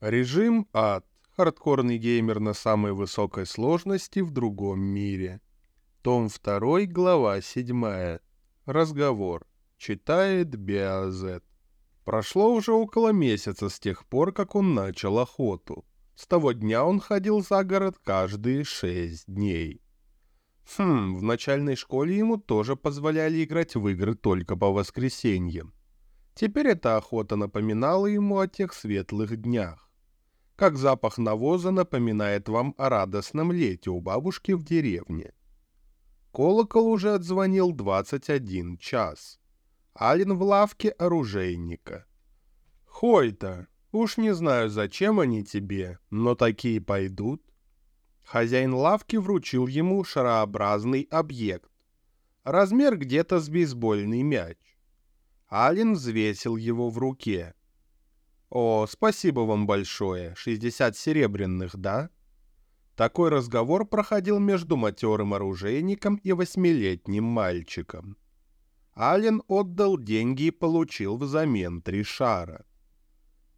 Режим ад. Хардкорный геймер на самой высокой сложности в другом мире. Том 2, глава 7. Разговор. Читает Биазет. Прошло уже около месяца с тех пор, как он начал охоту. С того дня он ходил за город каждые шесть дней. Хм, в начальной школе ему тоже позволяли играть в игры только по воскресеньям. Теперь эта охота напоминала ему о тех светлых днях как запах навоза напоминает вам о радостном лете у бабушки в деревне. Колокол уже отзвонил 21 час. Ален в лавке оружейника. «Хой-то, уж не знаю, зачем они тебе, но такие пойдут». Хозяин лавки вручил ему шарообразный объект. Размер где-то с бейсбольный мяч. Ален взвесил его в руке. «О, спасибо вам большое. 60 серебряных, да?» Такой разговор проходил между матерым оружейником и восьмилетним мальчиком. Ален отдал деньги и получил взамен три шара.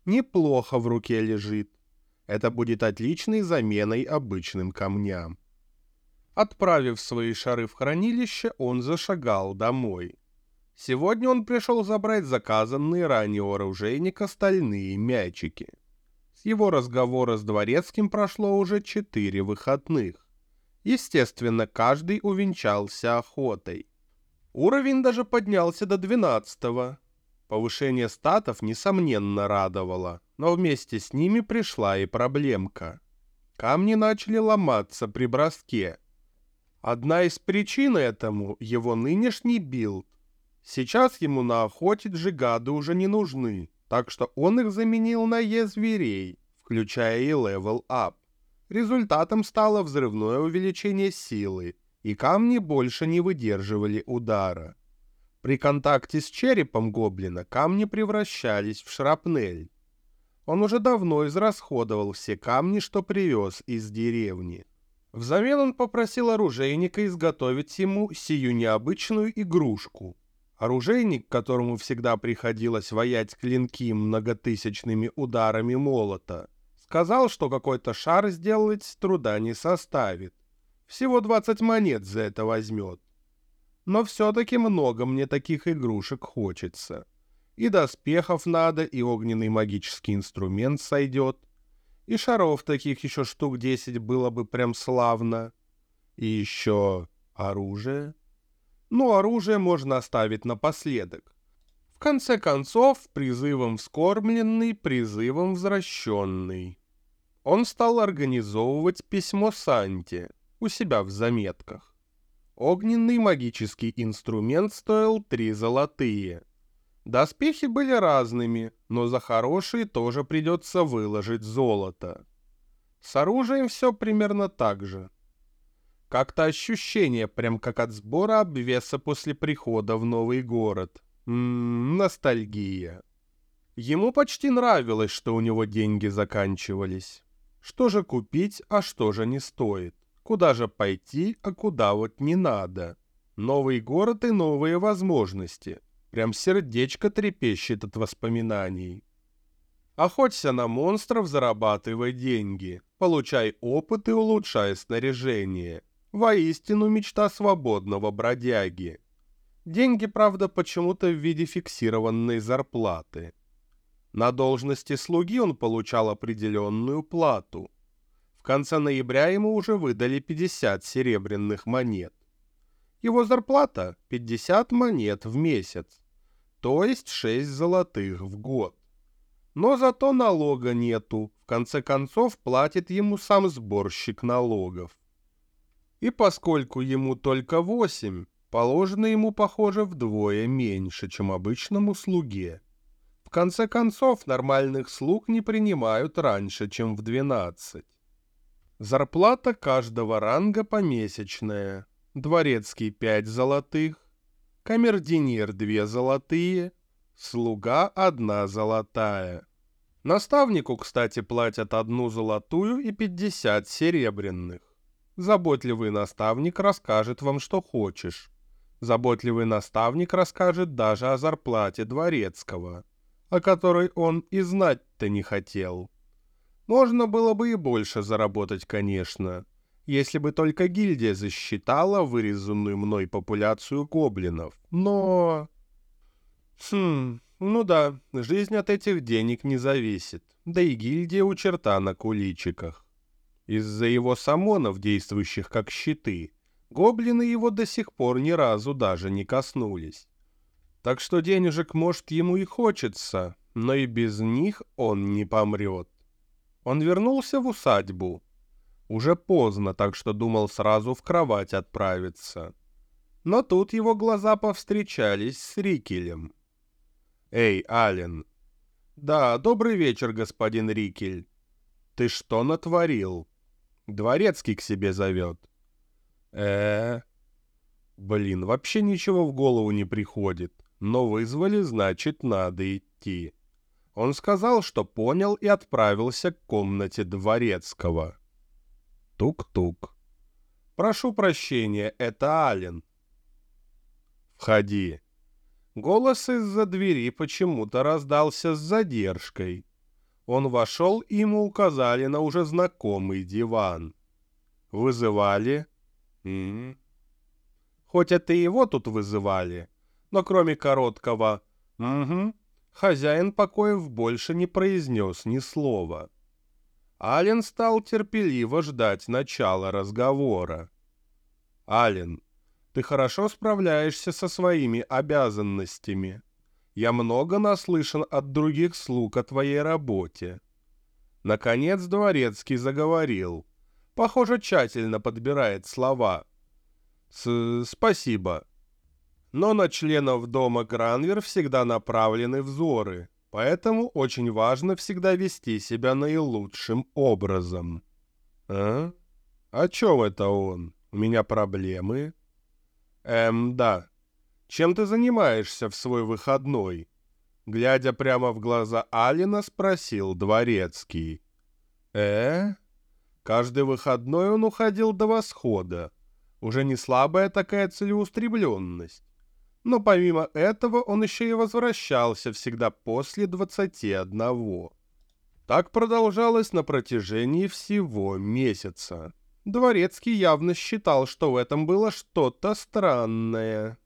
Неплохо в руке лежит. Это будет отличной заменой обычным камням. Отправив свои шары в хранилище, он зашагал домой. Сегодня он пришел забрать заказанные ранее у оружейника стальные мячики. С его разговора с дворецким прошло уже четыре выходных. Естественно, каждый увенчался охотой. Уровень даже поднялся до двенадцатого. Повышение статов, несомненно, радовало, но вместе с ними пришла и проблемка. Камни начали ломаться при броске. Одна из причин этому — его нынешний билд. Сейчас ему на охоте джигады уже не нужны, так что он их заменил на Е-зверей, включая и Up. Результатом стало взрывное увеличение силы, и камни больше не выдерживали удара. При контакте с черепом гоблина камни превращались в шрапнель. Он уже давно израсходовал все камни, что привез из деревни. Взамен он попросил оружейника изготовить ему сию необычную игрушку, Оружейник, которому всегда приходилось воять клинки многотысячными ударами молота, сказал, что какой-то шар сделать труда не составит. Всего 20 монет за это возьмет. Но все-таки много мне таких игрушек хочется. И доспехов надо, и огненный магический инструмент сойдет. И шаров таких еще штук 10 было бы прям славно. И еще оружие но оружие можно оставить напоследок. В конце концов, призывом вскормленный, призывом возвращенный. Он стал организовывать письмо Санте у себя в заметках. Огненный магический инструмент стоил три золотые. Доспехи были разными, но за хорошие тоже придется выложить золото. С оружием все примерно так же. Как-то ощущение, прям как от сбора обвеса после прихода в новый город. Ммм, ностальгия. Ему почти нравилось, что у него деньги заканчивались. Что же купить, а что же не стоит? Куда же пойти, а куда вот не надо? Новый город и новые возможности. Прям сердечко трепещет от воспоминаний. Охоться на монстров, зарабатывай деньги. Получай опыт и улучшай снаряжение. Воистину мечта свободного бродяги. Деньги, правда, почему-то в виде фиксированной зарплаты. На должности слуги он получал определенную плату. В конце ноября ему уже выдали 50 серебряных монет. Его зарплата — 50 монет в месяц, то есть 6 золотых в год. Но зато налога нету, в конце концов платит ему сам сборщик налогов. И поскольку ему только восемь, положено ему, похоже, вдвое меньше, чем обычному слуге. В конце концов, нормальных слуг не принимают раньше, чем в двенадцать. Зарплата каждого ранга помесячная. Дворецкий пять золотых, камердинер две золотые, слуга одна золотая. Наставнику, кстати, платят одну золотую и пятьдесят серебряных. Заботливый наставник расскажет вам, что хочешь. Заботливый наставник расскажет даже о зарплате дворецкого, о которой он и знать-то не хотел. Можно было бы и больше заработать, конечно, если бы только гильдия засчитала вырезанную мной популяцию гоблинов. Но... Хм, ну да, жизнь от этих денег не зависит. Да и гильдия у черта на куличиках. Из-за его самонов, действующих как щиты, гоблины его до сих пор ни разу даже не коснулись. Так что денежек, может, ему и хочется, но и без них он не помрет. Он вернулся в усадьбу. Уже поздно, так что думал сразу в кровать отправиться. Но тут его глаза повстречались с Рикелем. «Эй, Ален!» «Да, добрый вечер, господин Рикель. Ты что натворил?» Дворецкий к себе зовет. э Блин, вообще ничего в голову не приходит. Но вызвали, значит, надо идти. Он сказал, что понял и отправился к комнате дворецкого. Тук-тук. «Прошу прощения, это Ален». «Входи». Голос из-за двери почему-то раздался с задержкой. Он вошел, и ему указали на уже знакомый диван. Вызывали? -м. Хоть это и его тут вызывали, но кроме короткого «Угу», хозяин покоев больше не произнес ни слова. Ален стал терпеливо ждать начала разговора. «Ален, ты хорошо справляешься со своими обязанностями. Я много наслышан от других слуг о твоей работе». Наконец Дворецкий заговорил. Похоже, тщательно подбирает слова. С «Спасибо. Но на членов дома Гранвер всегда направлены взоры, поэтому очень важно всегда вести себя наилучшим образом». «А? О чем это он? У меня проблемы?» «Эм, да. Чем ты занимаешься в свой выходной?» Глядя прямо в глаза Алина, спросил Дворецкий. «Э?» Каждый выходной он уходил до восхода. Уже не слабая такая целеустремленность. Но помимо этого он еще и возвращался всегда после двадцати одного. Так продолжалось на протяжении всего месяца. Дворецкий явно считал, что в этом было что-то странное.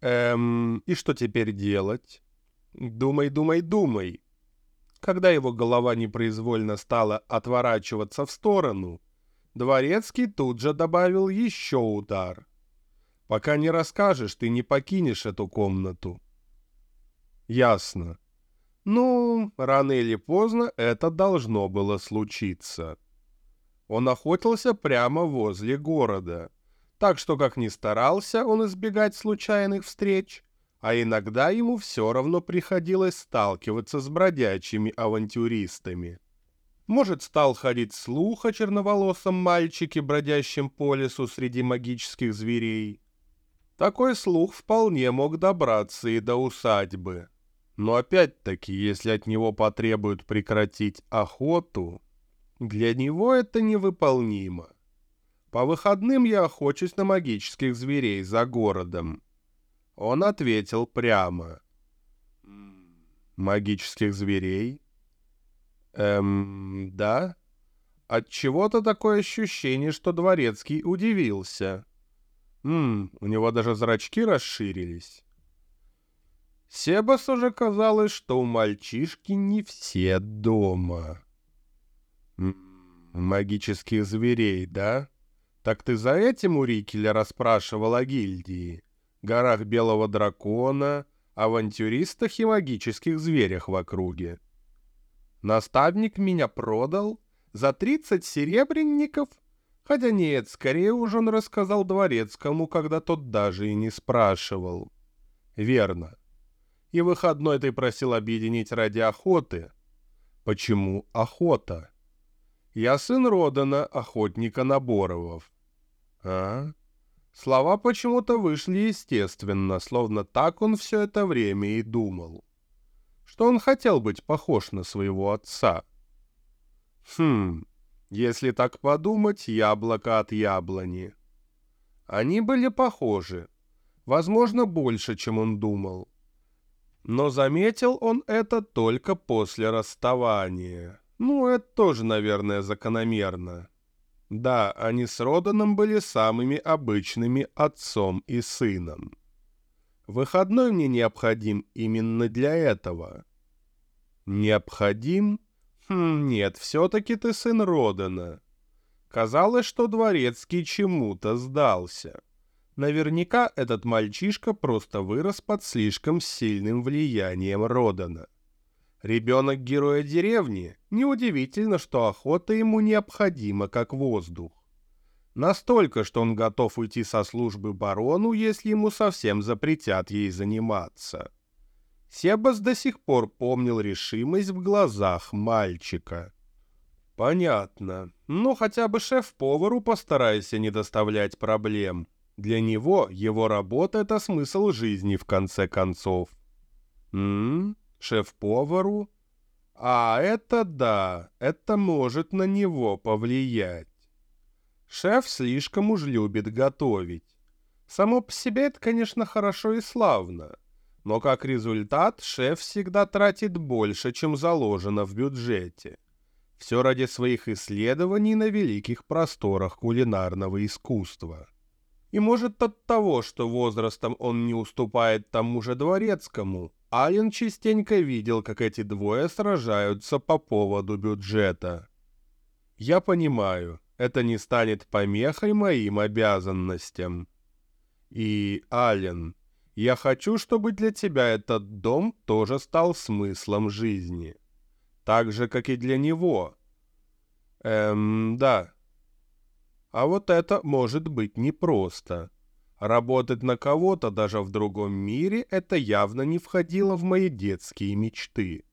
Эм, и что теперь делать? Думай, думай, думай. Когда его голова непроизвольно стала отворачиваться в сторону, Дворецкий тут же добавил еще удар. «Пока не расскажешь, ты не покинешь эту комнату». «Ясно. Ну, рано или поздно это должно было случиться». Он охотился прямо возле города, так что, как ни старался он избегать случайных встреч, а иногда ему все равно приходилось сталкиваться с бродячими авантюристами. Может, стал ходить слух о черноволосом мальчике, бродящем по лесу среди магических зверей. Такой слух вполне мог добраться и до усадьбы. Но опять-таки, если от него потребуют прекратить охоту, для него это невыполнимо. По выходным я охочусь на магических зверей за городом. Он ответил прямо. Магических зверей? Эм, да. От чего-то такое ощущение, что дворецкий удивился. Мм, у него даже зрачки расширились. Себас уже казалось, что у мальчишки не все дома. «Магических зверей, да? Так ты за этим у Рикеля расспрашивал о гильдии? Горах Белого Дракона, авантюристах и магических зверях в округе?» Наставник меня продал за тридцать серебряников? Хотя нет, скорее уж он рассказал дворецкому, когда тот даже и не спрашивал. Верно. И выходной ты просил объединить ради охоты. Почему охота? Я сын Родана, охотника Наборовов. А? Слова почему-то вышли естественно, словно так он все это время и думал. Что он хотел быть похож на своего отца. Хм, если так подумать, яблоко от яблони. Они были похожи, возможно, больше, чем он думал. Но заметил он это только после расставания. Ну, это тоже, наверное, закономерно. Да, они с Роданом были самыми обычными отцом и сыном. Выходной мне необходим именно для этого. Необходим? Хм, нет, все-таки ты сын Родана. Казалось, что Дворецкий чему-то сдался. Наверняка этот мальчишка просто вырос под слишком сильным влиянием Родана. Ребенок героя деревни, неудивительно, что охота ему необходима, как воздух. Настолько, что он готов уйти со службы барону, если ему совсем запретят ей заниматься. Себас до сих пор помнил решимость в глазах мальчика. Понятно. Ну, хотя бы шеф-повару постарайся не доставлять проблем. Для него его работа — это смысл жизни, в конце концов. М? Шеф-повару? А это да, это может на него повлиять. Шеф слишком уж любит готовить. Само по себе это, конечно, хорошо и славно. Но как результат шеф всегда тратит больше, чем заложено в бюджете. Все ради своих исследований на великих просторах кулинарного искусства. И может от того, что возрастом он не уступает тому же дворецкому, Ален частенько видел, как эти двое сражаются по поводу бюджета. Я понимаю, это не станет помехой моим обязанностям. И, Ален, я хочу, чтобы для тебя этот дом тоже стал смыслом жизни. Так же, как и для него. Эм, да. А вот это может быть непросто. Работать на кого-то даже в другом мире это явно не входило в мои детские мечты.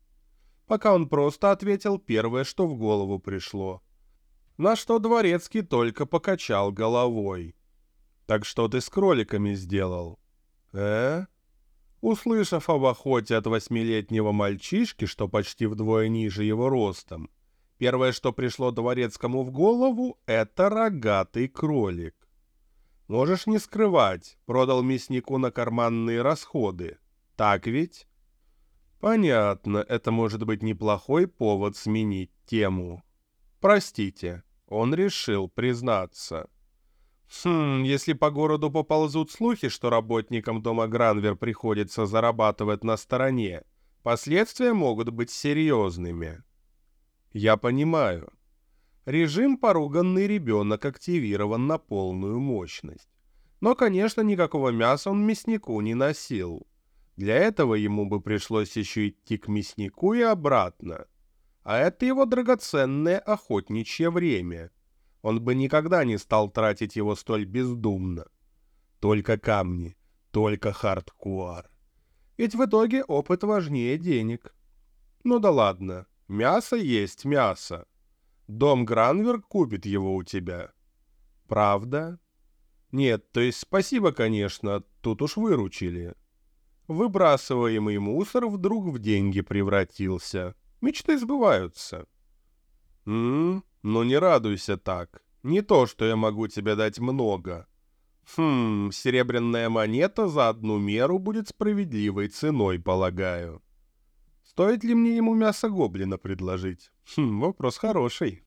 Пока он просто ответил первое, что в голову пришло. На что Дворецкий только покачал головой. «Так что ты с кроликами сделал?» «Э?» Услышав об охоте от восьмилетнего мальчишки, что почти вдвое ниже его ростом, первое, что пришло Дворецкому в голову, это рогатый кролик. Можешь не скрывать, продал мяснику на карманные расходы. Так ведь? Понятно, это может быть неплохой повод сменить тему. Простите, он решил признаться. Хм, если по городу поползут слухи, что работникам дома Гранвер приходится зарабатывать на стороне, последствия могут быть серьезными. Я понимаю. Режим «Поруганный ребенок» активирован на полную мощность. Но, конечно, никакого мяса он мяснику не носил. Для этого ему бы пришлось еще идти к мяснику и обратно. А это его драгоценное охотничье время. Он бы никогда не стал тратить его столь бездумно. Только камни, только хардкор. Ведь в итоге опыт важнее денег. Ну да ладно, мясо есть мясо. Дом Гранвер купит его у тебя. Правда? Нет, то есть спасибо, конечно, тут уж выручили. Выбрасываемый мусор вдруг в деньги превратился. Мечты сбываются. М, ну не радуйся так. Не то, что я могу тебе дать много. Хм, серебряная монета за одну меру будет справедливой ценой, полагаю. Стоит ли мне ему мясо гоблина предложить? Хм, вопрос хороший.